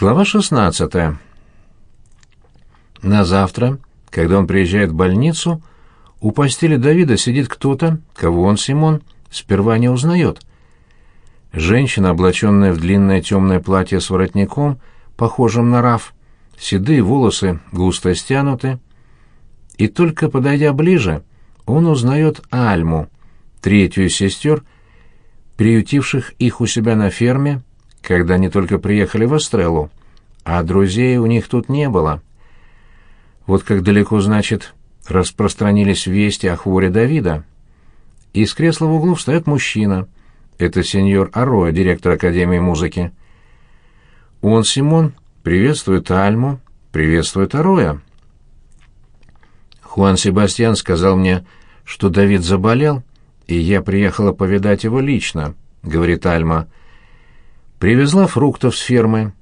Глава 16. На завтра, когда он приезжает в больницу, у постели Давида сидит кто-то, кого он, Симон, сперва не узнает. Женщина, облаченная в длинное темное платье с воротником, похожим на раф, седые волосы густо стянуты. И только подойдя ближе, он узнает Альму, третью из сестер, приютивших их у себя на ферме, когда они только приехали в Эстреллу, а друзей у них тут не было. Вот как далеко, значит, распространились вести о хворе Давида. Из кресла в углу встает мужчина. Это сеньор Ароя, директор Академии музыки. Он, Симон, приветствует Альму, приветствует Ароя. Хуан Себастьян сказал мне, что Давид заболел, и я приехала повидать его лично, — говорит Альма. Привезла фруктов с фермы.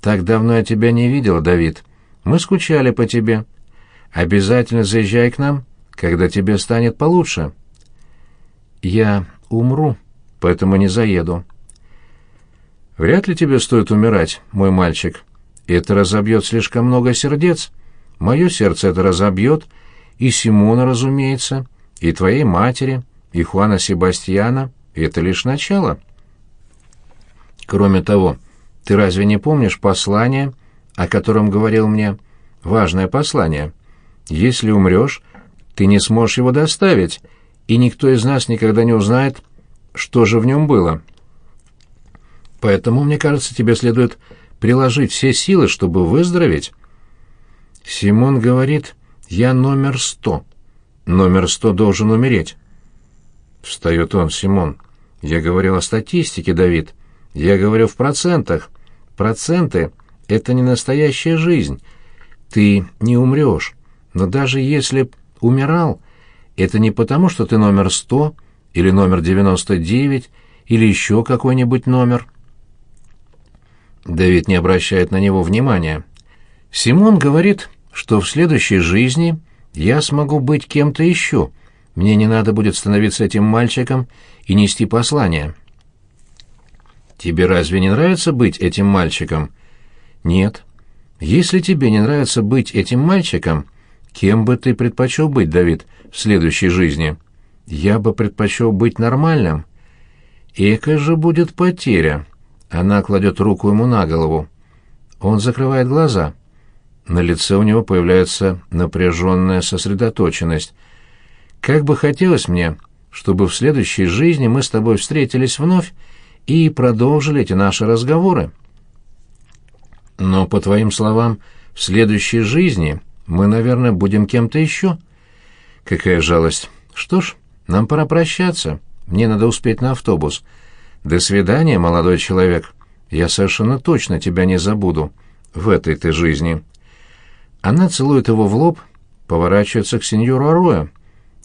Так давно я тебя не видела, Давид. Мы скучали по тебе. Обязательно заезжай к нам, когда тебе станет получше. Я умру, поэтому не заеду. Вряд ли тебе стоит умирать, мой мальчик. Это разобьет слишком много сердец. Мое сердце это разобьет, и Симона, разумеется, и твоей матери, и Хуана Себастьяна. Это лишь начало». Кроме того, ты разве не помнишь послание, о котором говорил мне? Важное послание. Если умрешь, ты не сможешь его доставить, и никто из нас никогда не узнает, что же в нем было. Поэтому, мне кажется, тебе следует приложить все силы, чтобы выздороветь. Симон говорит, я номер сто. Номер сто должен умереть. Встает он, Симон. Я говорил о статистике, Давид. Я говорю в процентах. Проценты — это не настоящая жизнь. Ты не умрешь. Но даже если умирал, это не потому, что ты номер сто или номер девяносто девять или еще какой-нибудь номер. Давид не обращает на него внимания. Симон говорит, что в следующей жизни я смогу быть кем-то еще. Мне не надо будет становиться этим мальчиком и нести послание. Тебе разве не нравится быть этим мальчиком? Нет. Если тебе не нравится быть этим мальчиком, кем бы ты предпочел быть, Давид, в следующей жизни? Я бы предпочел быть нормальным. Эка же будет потеря. Она кладет руку ему на голову. Он закрывает глаза. На лице у него появляется напряженная сосредоточенность. Как бы хотелось мне, чтобы в следующей жизни мы с тобой встретились вновь и продолжили эти наши разговоры. Но, по твоим словам, в следующей жизни мы, наверное, будем кем-то еще. Какая жалость. Что ж, нам пора прощаться. Мне надо успеть на автобус. До свидания, молодой человек. Я совершенно точно тебя не забуду. В этой ты жизни. Она целует его в лоб, поворачивается к сеньору Ароя.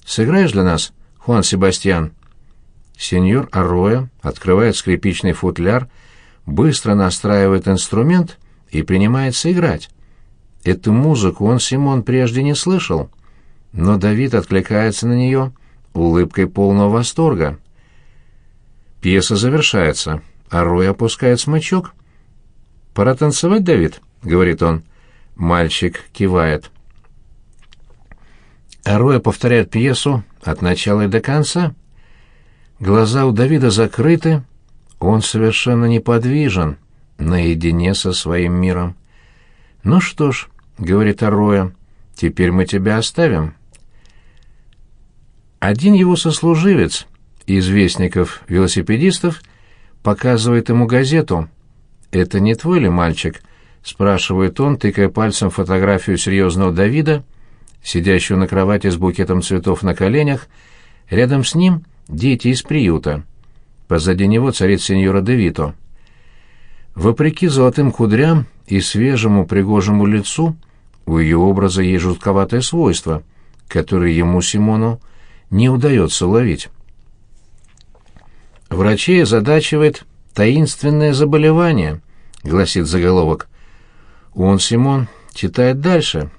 «Сыграешь для нас, Хуан Себастьян?» Сеньор Ароя открывает скрипичный футляр, быстро настраивает инструмент и принимается играть. Эту музыку он, Симон, прежде не слышал, но Давид откликается на нее улыбкой полного восторга. Пьеса завершается. Арой опускает смычок. «Пора танцевать, Давид», — говорит он. Мальчик кивает. Ароя повторяет пьесу от начала и до конца. Глаза у Давида закрыты, он совершенно неподвижен, наедине со своим миром. «Ну что ж», — говорит Ароя, — «теперь мы тебя оставим». Один его сослуживец, известников велосипедистов, показывает ему газету. «Это не твой ли мальчик?» — спрашивает он, тыкая пальцем фотографию серьезного Давида, сидящего на кровати с букетом цветов на коленях. Рядом с ним дети из приюта. Позади него царит сеньора Девито. Вопреки золотым кудрям и свежему пригожему лицу, у ее образа есть жутковатое свойство, которое ему, Симону, не удается ловить. «Врачей озадачивает таинственное заболевание», — гласит заголовок. Он, Симон, читает дальше.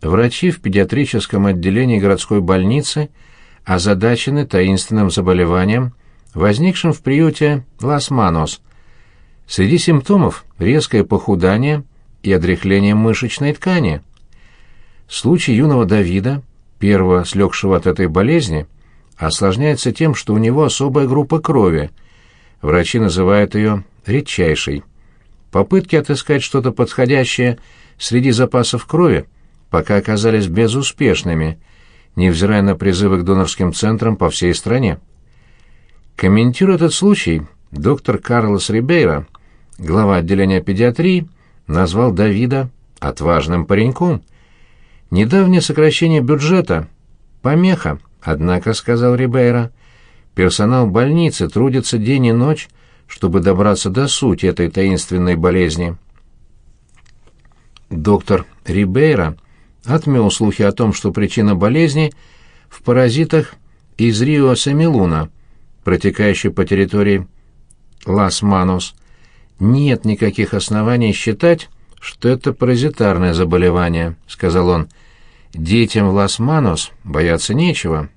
Врачи в педиатрическом отделении городской больницы — озадачены таинственным заболеванием, возникшим в приюте Лас-Манос. Среди симптомов резкое похудание и отрехление мышечной ткани. Случай юного Давида, первого слегшего от этой болезни, осложняется тем, что у него особая группа крови. Врачи называют ее редчайшей. Попытки отыскать что-то подходящее среди запасов крови пока оказались безуспешными, невзирая на призывы к донорским центрам по всей стране. Комментируя этот случай, доктор Карлос Рибейро, глава отделения педиатрии, назвал Давида отважным пареньком. Недавнее сокращение бюджета — помеха, однако, — сказал Рибейро, — персонал больницы трудится день и ночь, чтобы добраться до сути этой таинственной болезни. Доктор Рибейро отмел слухи о том, что причина болезни в паразитах из Рио-Самилуна, протекающей по территории Лас-Манос. Нет никаких оснований считать, что это паразитарное заболевание, сказал он. Детям в Лас-Манос бояться нечего.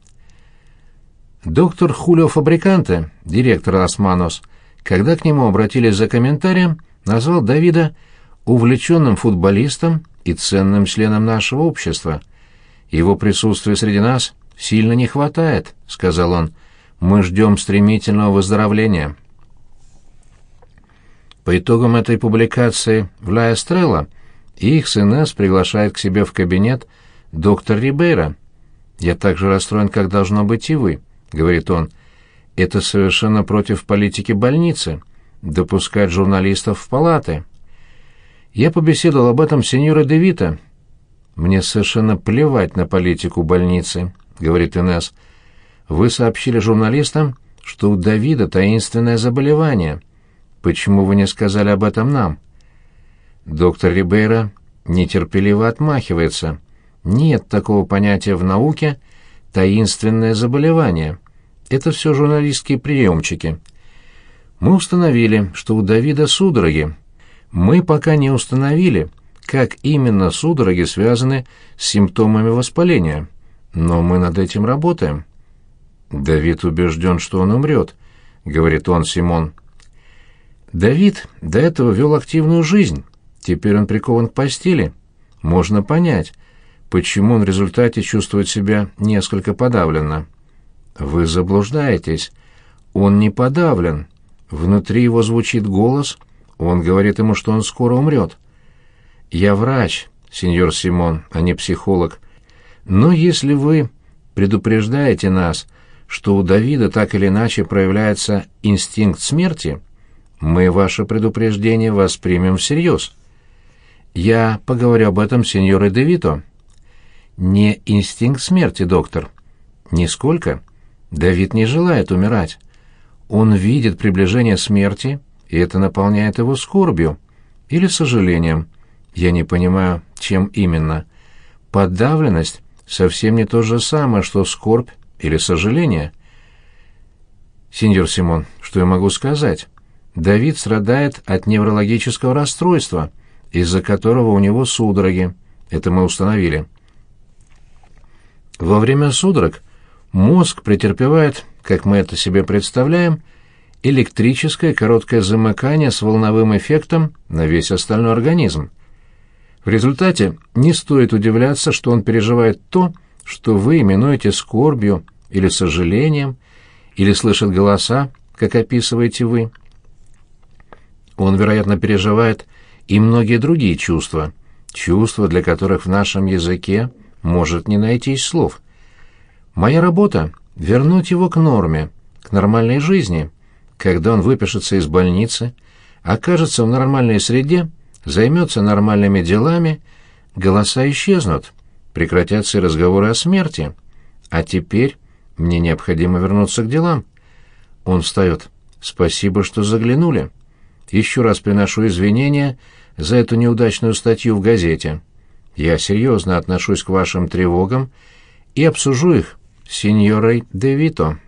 Доктор Хулио Фабриканте, директор Лас-Манос, когда к нему обратились за комментарием, назвал Давида увлеченным футболистом и ценным членом нашего общества. Его присутствия среди нас сильно не хватает, — сказал он. Мы ждем стремительного выздоровления. По итогам этой публикации в Ла Эстрелла их с Инесс приглашает к себе в кабинет доктор Рибейра. «Я так же расстроен, как должно быть и вы», — говорит он. «Это совершенно против политики больницы — допускать журналистов в палаты». Я побеседовал об этом с сеньорой Девита. Мне совершенно плевать на политику больницы, говорит Инес. Вы сообщили журналистам, что у Давида таинственное заболевание. Почему вы не сказали об этом нам? Доктор Рибейра нетерпеливо отмахивается. Нет такого понятия в науке таинственное заболевание. Это все журналистские приемчики. Мы установили, что у Давида судороги, мы пока не установили, как именно судороги связаны с симптомами воспаления, но мы над этим работаем. Давид убежден, что он умрет, говорит он Симон. Давид до этого вел активную жизнь, теперь он прикован к постели. Можно понять, почему он в результате чувствует себя несколько подавленно. Вы заблуждаетесь. Он не подавлен. Внутри его звучит голос, он говорит ему, что он скоро умрет. Я врач, сеньор Симон, а не психолог. Но если вы предупреждаете нас, что у Давида так или иначе проявляется инстинкт смерти, мы ваше предупреждение воспримем всерьез. Я поговорю об этом с сеньорой Девито. Не инстинкт смерти, доктор. Нисколько. Давид не желает умирать. Он видит приближение смерти и это наполняет его скорбью или сожалением. Я не понимаю, чем именно. Подавленность совсем не то же самое, что скорбь или сожаление. Сеньор Симон, что я могу сказать? Давид страдает от неврологического расстройства, из-за которого у него судороги. Это мы установили. Во время судорог мозг претерпевает, как мы это себе представляем, электрическое короткое замыкание с волновым эффектом на весь остальной организм. В результате не стоит удивляться, что он переживает то, что вы именуете скорбью или сожалением, или слышит голоса, как описываете вы. Он, вероятно, переживает и многие другие чувства, чувства, для которых в нашем языке может не найтись слов. Моя работа — вернуть его к норме, к нормальной жизни — когда он выпишется из больницы, окажется в нормальной среде, займется нормальными делами, голоса исчезнут, прекратятся и разговоры о смерти. А теперь мне необходимо вернуться к делам. Он встает. Спасибо, что заглянули. Еще раз приношу извинения за эту неудачную статью в газете. Я серьезно отношусь к вашим тревогам и обсужу их с сеньорой Девито.